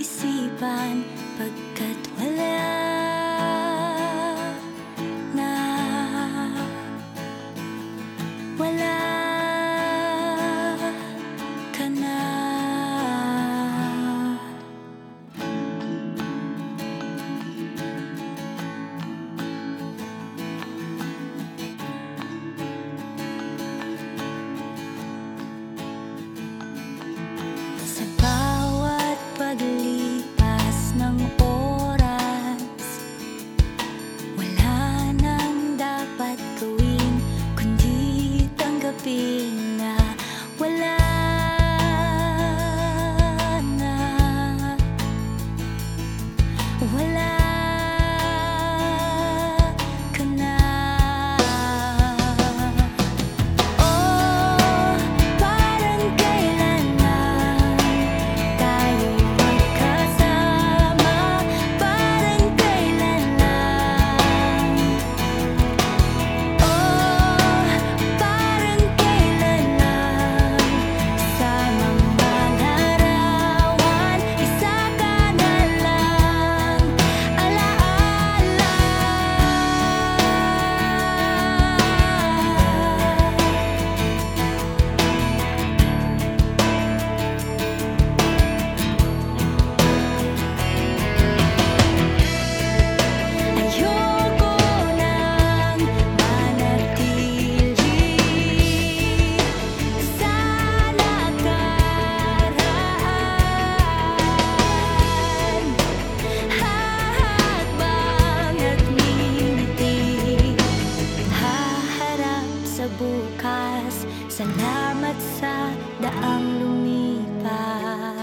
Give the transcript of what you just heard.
isipan Pagkat wala Salamat sa daang lumipas